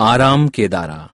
आराम केदारा।